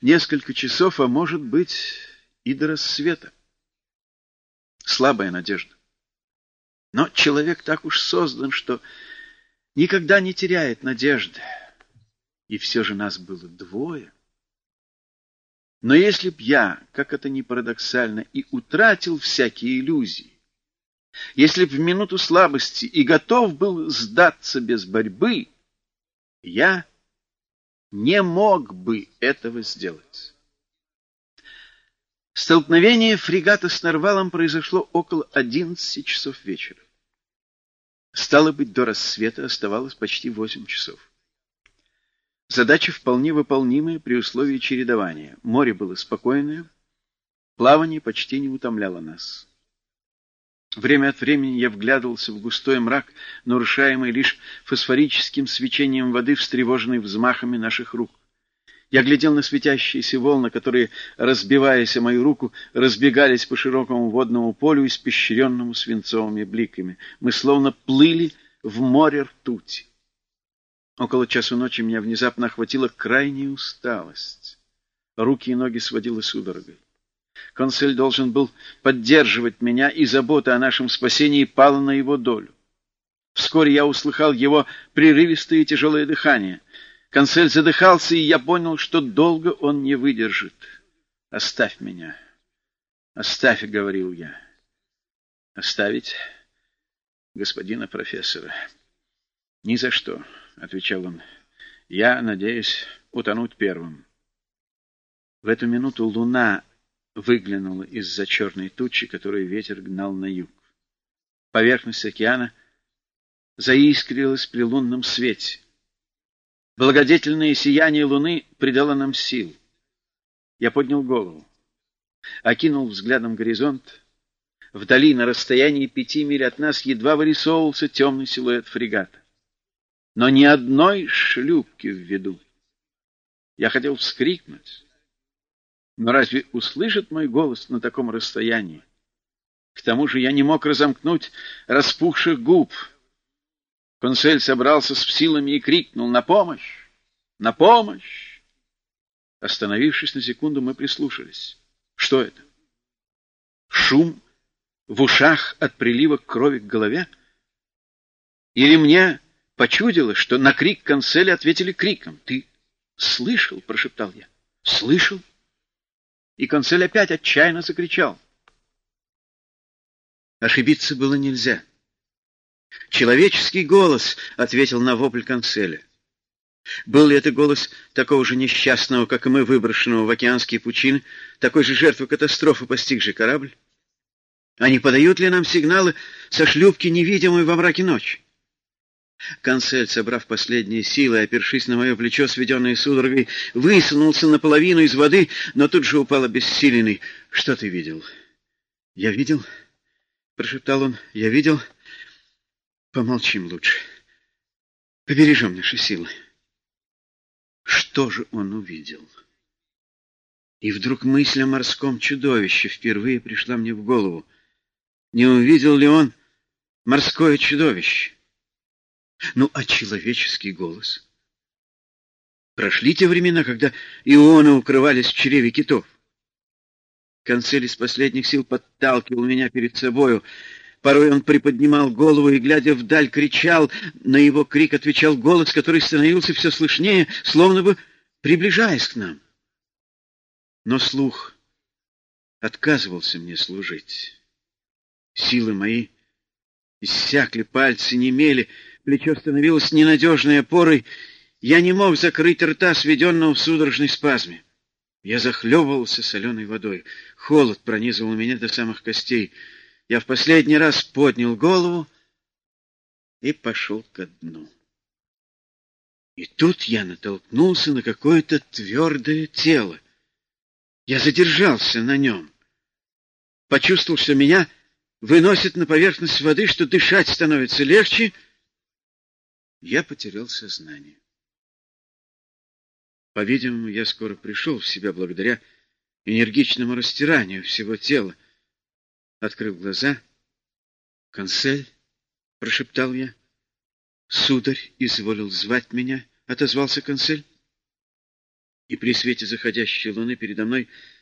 несколько часов, а может быть и до рассвета. Слабая надежда. Но человек так уж создан, что никогда не теряет надежды. И все же нас было двое. Но если б я, как это ни парадоксально, и утратил всякие иллюзии, если б в минуту слабости и готов был сдаться без борьбы, я не мог бы этого сделать. Столкновение фрегата с Нарвалом произошло около одиннадцати часов вечера. Стало быть, до рассвета оставалось почти восемь часов. Задача вполне выполнимая при условии чередования. Море было спокойное, плавание почти не утомляло нас. Время от времени я вглядывался в густой мрак, нарушаемый лишь фосфорическим свечением воды, встревоженной взмахами наших рук. Я глядел на светящиеся волны, которые, разбиваясь о мою руку, разбегались по широкому водному полю, испещренному свинцовыми бликами. Мы словно плыли в море ртути. Около часу ночи меня внезапно охватила крайняя усталость. Руки и ноги сводило судорогой. Консель должен был поддерживать меня, и забота о нашем спасении пала на его долю. Вскоре я услыхал его прерывистое и тяжелое дыхание. Консель задыхался, и я понял, что долго он не выдержит. «Оставь меня! Оставь!» — говорил я. «Оставить господина профессора?» «Ни за что!» — отвечал он. «Я надеюсь утонуть первым». В эту минуту луна выглянула из-за черной тучи, которую ветер гнал на юг. Поверхность океана заискрилась при лунном свете. Благодетельное сияние луны придало нам сил. Я поднял голову, окинул взглядом горизонт. Вдали, на расстоянии пяти миль от нас, едва вырисовывался темный силуэт фрегата. Но ни одной шлюпки в виду. Я хотел вскрикнуть, но разве услышит мой голос на таком расстоянии? К тому же я не мог разомкнуть распухших губ. Консель собрался с силами и крикнул «На помощь! На помощь!» Остановившись на секунду, мы прислушались. Что это? Шум в ушах от прилива крови к голове? Или мне почудилось, что на крик Конселя ответили криком? «Ты слышал?» — прошептал я. «Слышал?» И консель опять отчаянно закричал. Ошибиться было нельзя. Человеческий голос ответил на вопль конселя. Был ли это голос такого же несчастного, как и мы, выброшенного в океанские пучины, такой же жертвы катастрофы, постигший корабль? Они подают ли нам сигналы со шлюпки, невидимой во мраке ночи? Консель, собрав последние силы, опершись на мое плечо, сведенное судорогой, высунулся наполовину из воды, но тут же упал обессиленный. — Что ты видел? — Я видел, — прошептал он, — я видел. Помолчим лучше. Побережем наши силы. Что же он увидел? И вдруг мысль о морском чудовище впервые пришла мне в голову. Не увидел ли он морское чудовище? Ну, а человеческий голос? Прошли те времена, когда ионы укрывались в чреве китов. Концель из последних сил подталкивал меня перед собою. Порой он приподнимал голову и, глядя вдаль, кричал. На его крик отвечал голос, который становился все слышнее, словно бы приближаясь к нам. Но слух отказывался мне служить. Силы мои иссякли, пальцы немели, Плечо становилось ненадежной опорой. Я не мог закрыть рта, сведенного в судорожной спазме. Я захлебывался соленой водой. Холод пронизывал меня до самых костей. Я в последний раз поднял голову и пошел ко дну. И тут я натолкнулся на какое-то твердое тело. Я задержался на нем. Почувствовал, что меня выносит на поверхность воды, что дышать становится легче — я потерял сознание. По-видимому, я скоро пришел в себя благодаря энергичному растиранию всего тела. Открыл глаза. «Консель?» — прошептал я. «Сударь изволил звать меня», — отозвался консель. И при свете заходящей луны передо мной